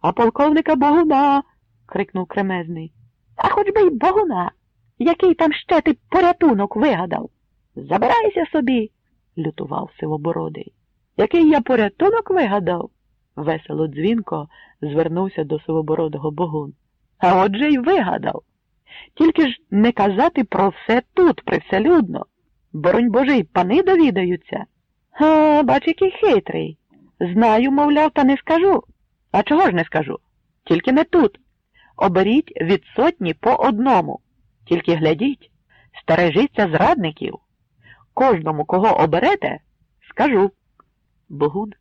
а полковника Богуна. крикнув кремезний. А хоч би й Богуна. Який там ще ти порятунок вигадав? Забирайся собі, лютував сивобородий. Який я порятунок вигадав? весело дзвінко звернувся до сивобородого богун. А отже й вигадав. Тільки ж не казати про все тут, привселюдно. Боронь Боже, й пани довідаються. А, бач, який хитрий. Знаю, мовляв, та не скажу. А чого ж не скажу? Тільки не тут. Оберіть від сотні по одному. Тільки глядіть, стережіться зрадників. Кожному, кого оберете, скажу. Богун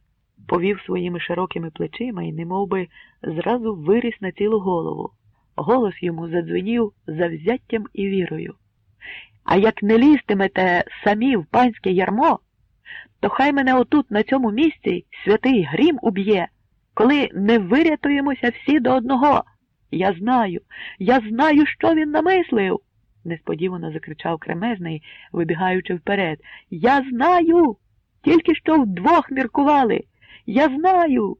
повів своїми широкими плечима і немов би, зразу виріс на цілу голову. Голос йому задзвенів завзяттям і вірою. А як не лізтимете самі в панське ярмо, то хай мене отут, на цьому місці, святий грім уб'є, коли не вирятуємося всі до одного. Я знаю, я знаю, що він намислив, несподівано закричав кремезний, вибігаючи вперед. Я знаю, тільки що вдвох міркували. Я знаю.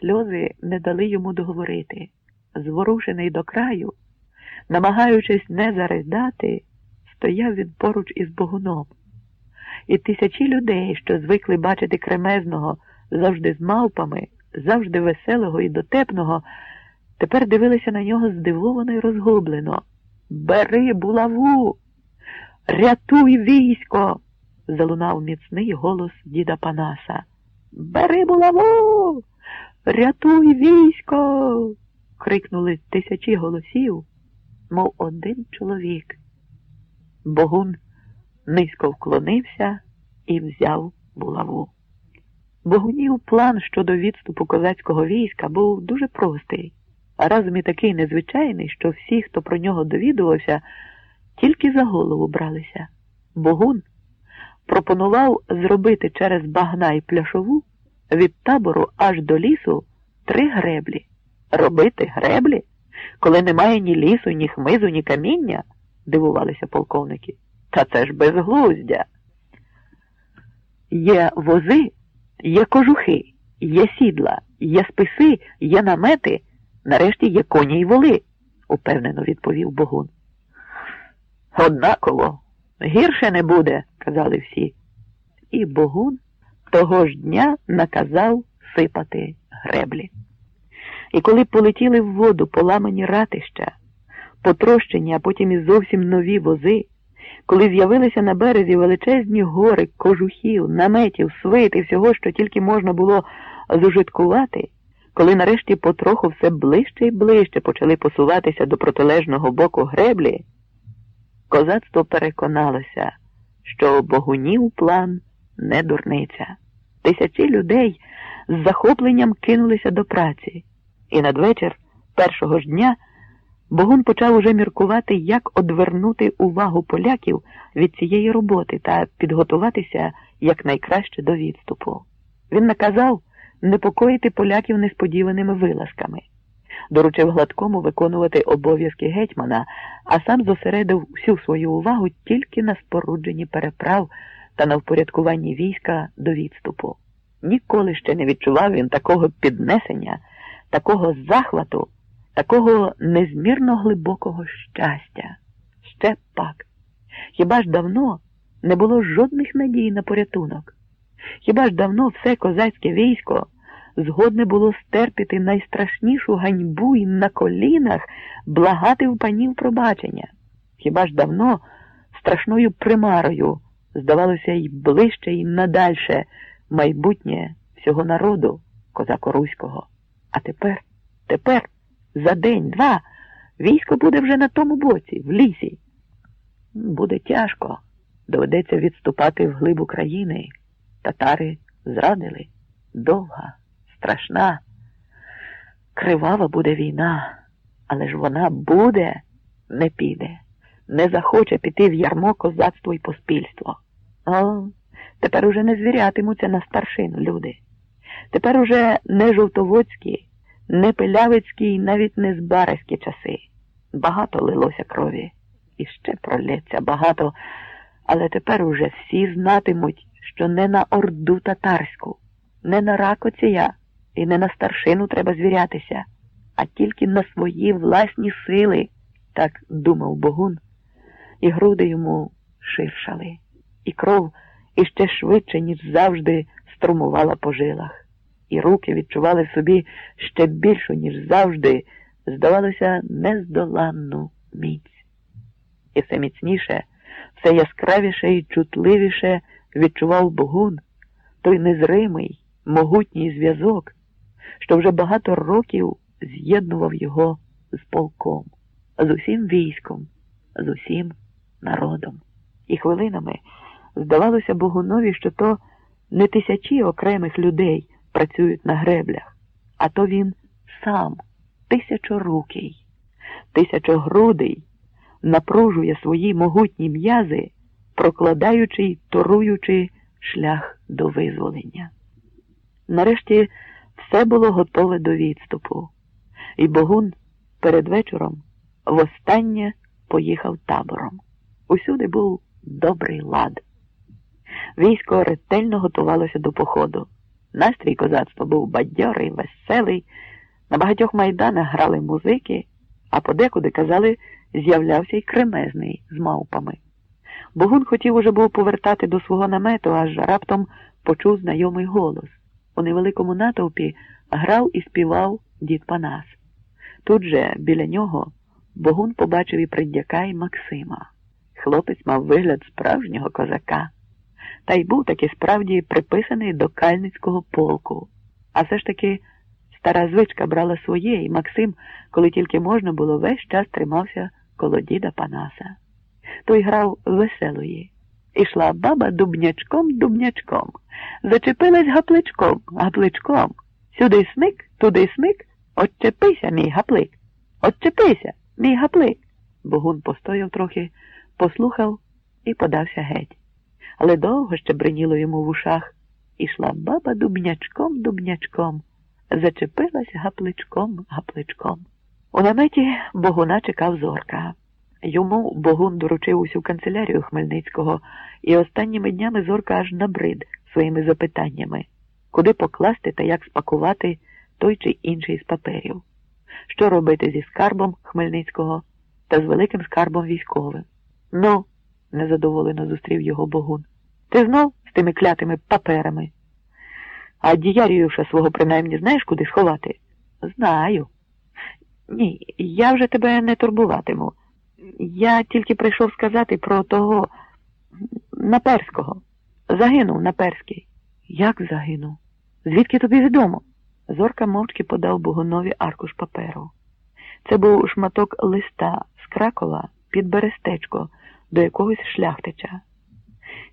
Сльози не дали йому договорити. Зворушений до краю, намагаючись не заридати, стояв він поруч із богуном. І тисячі людей, що звикли бачити кремезного завжди з мавпами, завжди веселого і дотепного, тепер дивилися на нього здивовано й розгублено. Бери булаву, рятуй військо! залунав міцний голос діда Панаса. Бери булаву, рятуй військо. крикнули тисячі голосів, мов один чоловік. Богун низько вклонився і взяв булаву. Богунів план щодо відступу козацького війська був дуже простий, а разом і такий незвичайний, що всі, хто про нього довідувався, тільки за голову бралися. Богун пропонував зробити через багна і пляшову від табору аж до лісу три греблі. Робити греблі, коли немає ні лісу, ні хмизу, ні каміння, дивувалися полковники. Та це ж безглуздя. Є вози, є кожухи, є сідла, є списи, є намети, нарешті є коні й воли, упевнено відповів Богун. Однаково, гірше не буде, казали всі. І Богун того ж дня наказав сипати греблі. І коли полетіли в воду поламані ратища, потрощені, а потім і зовсім нові вози, коли з'явилися на березі величезні гори, кожухів, наметів, свит і всього, що тільки можна було зужиткувати, коли нарешті потроху все ближче і ближче почали посуватися до протилежного боку греблі, козацтво переконалося, що богунів план не дурниця. Тисячі людей з захопленням кинулися до праці, і надвечір першого ж дня. Богун почав уже міркувати, як одвернути увагу поляків від цієї роботи та підготуватися якнайкраще до відступу. Він наказав непокоїти поляків несподіваними вилазками, доручив гладкому виконувати обов'язки гетьмана, а сам зосередив всю свою увагу тільки на спорудженні переправ та на впорядкуванні війська до відступу. Ніколи ще не відчував він такого піднесення, такого захвату такого незмірно глибокого щастя. Ще пак. Хіба ж давно не було жодних надій на порятунок? Хіба ж давно все козацьке військо згодне було стерпіти найстрашнішу ганьбу і на колінах благати в панів пробачення? Хіба ж давно страшною примарою здавалося й ближче і надальше майбутнє всього народу козако-руського? А тепер, тепер. За день-два військо буде вже на тому боці, в лісі. Буде тяжко. Доведеться відступати в глиб України. Татари зрадили. Довга, страшна, кривава буде війна, але ж вона буде, не піде, не захоче піти в ярмо козацтво і поспільство. О, тепер уже не звірятимуться на старшину люди. Тепер уже не жовтоводські не пилявицькі і навіть не збаразькі часи. Багато лилося крові. І ще пролється багато, але тепер уже всі знатимуть, що не на орду татарську, не на ракоція, І не на старшину треба звірятися, а тільки на свої власні сили, так думав Богун, і груди йому ширшали, і кров іще швидше, ніж завжди, струмувала по жилах, і руки відчували собі ще більшу, ніж завжди, здавалося, нездоланну міць. І все міцніше, все яскравіше і чутливіше відчував Богун той незримий, могутній зв'язок, що вже багато років з'єднував його з полком, з усім військом, з усім народом. І хвилинами здавалося Богунові, що то не тисячі окремих людей працюють на греблях, а то він сам, тисячорукий, тисячогрудий, напружує свої могутні м'язи, прокладаючи й торуючи шлях до визволення. Нарешті все було готове до відступу, і Богун перед вечором востаннє поїхав табором. Усюди був добрий лад. Військо ретельно готувалося до походу. Настрій козацтва був бадьорий, веселий. На багатьох майданах грали музики, а подекуди, казали, з'являвся й кремезний з мавпами. Богун хотів уже був повертати до свого намету, аж раптом почув знайомий голос. У невеликому натовпі грав і співав дід Панас. Тут же, біля нього, Богун побачив і придяка, і Максима. Хлопець мав вигляд справжнього козака, та й був таки справді приписаний до кальницького полку. А все ж таки стара звичка брала своє, і Максим, коли тільки можна було, весь час тримався коло діда Панаса. Той грав веселої. Ішла баба дубнячком дубнячком, зачепилась гапличком, гапличком. Сюди смик, туди смик, отчепися, мій гаплик. Отчепися, мій гаплик. Богун постояв трохи, послухав і подався геть. Але довго ще бриніло йому в ушах. Ішла баба дубнячком дубнячком, зачепилась гапличком гапличком. У наметі Богуна чекав зорка. Йому Богун доручив усю канцелярію Хмельницького, і останніми днями зорка аж набрид своїми запитаннями, куди покласти та як спакувати той чи інший з паперів, що робити зі скарбом Хмельницького та з великим скарбом військовим. Ну, незадоволено зустрів його Богун. Ти знов з тими клятими паперами? А діяріюша свого принаймні знаєш, куди сховати? Знаю. Ні, я вже тебе не турбуватиму. Я тільки прийшов сказати про того Наперського. Загинув Наперський. Як загинув? Звідки тобі відомо? Зорка мовчки подав Богунові аркуш паперу. Це був шматок листа з Кракова під Берестечко до якогось шляхтича.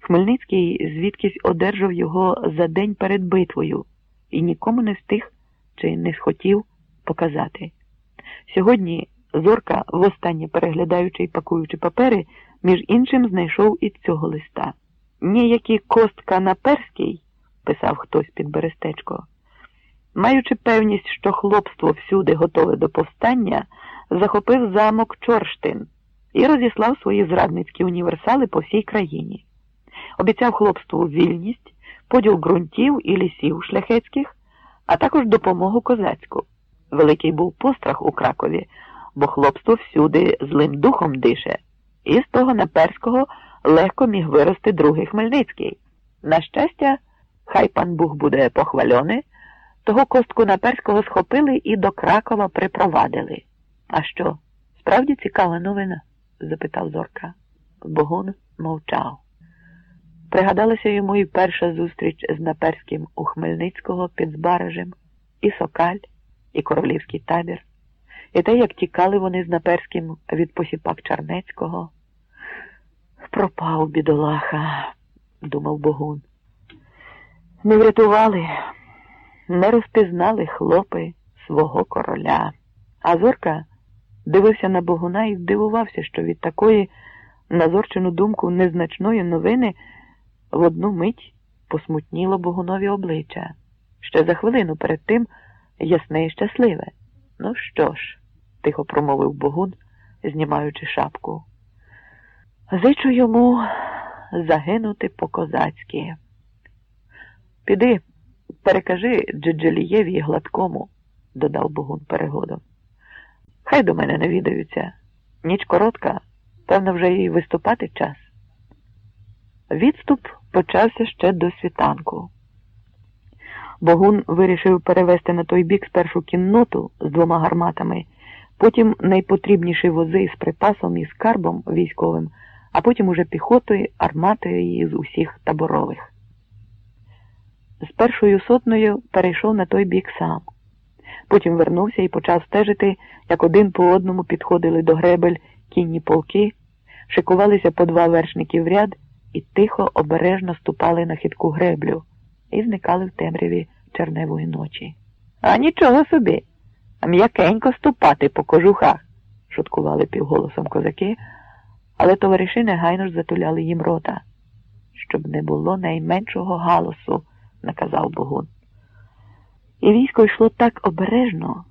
Хмельницький звідкись одержав його за день перед битвою і нікому не встиг чи не схотів показати. Сьогодні Зорка, востаннє переглядаючи і пакуючи папери, між іншим знайшов і цього листа. Ніякі костка на перський, писав хтось під Берестечко, маючи певність, що хлопство всюди готове до повстання, захопив замок Чорштин і розіслав свої зрадницькі універсали по всій країні. Обіцяв хлопству вільність, поділ ґрунтів і лісів шляхетських, а також допомогу козацьку. Великий був пострах у Кракові бо хлопство всюди злим духом дише, і з того наперського легко міг вирости другий Хмельницький. На щастя, хай пан Буг буде похвальоний, того костку наперського схопили і до Кракова припровадили. А що, справді цікава новина? Запитав Зорка. Богун мовчав. Пригадалася йому і перша зустріч з Наперським у Хмельницького під Збаражем, і Сокаль, і Королівський табір і те, як тікали вони з Наперським від посіпак Чарнецького. Пропав бідолаха, думав Богун. Не врятували, не розпізнали хлопи свого короля. А Зорка дивився на Богуна і здивувався, що від такої назорчену думку незначної новини в одну мить посмутніло Богунові обличчя. Ще за хвилину перед тим ясне і щасливе. Ну що ж? тихо промовив Богун, знімаючи шапку. Зичу йому загинути по-козацьки. Піди, Перекажи Джеджелієві гладкому, додав Богун перегодом. Хай до мене навідаються. Ніч коротка, певно, вже і виступати час. Відступ почався ще до світанку. Богун вирішив перевести на той бік спершу кінноту з двома гарматами, потім найпотрібніші вози з припасом і скарбом військовим, а потім уже піхотою, арматою з усіх таборових. З першою сотнею перейшов на той бік сам. Потім вернувся і почав стежити, як один по одному підходили до гребель кінні полки, шикувалися по два вершники в ряд і тихо, обережно ступали на хитку греблю і зникали в темряві черневої ночі. А нічого собі, м'якенько ступати по кожухах, шуткували півголосом козаки, але товариші негайно ж затуляли їм рота. Щоб не було найменшого галасу, наказав Богун. І військо йшло так обережно,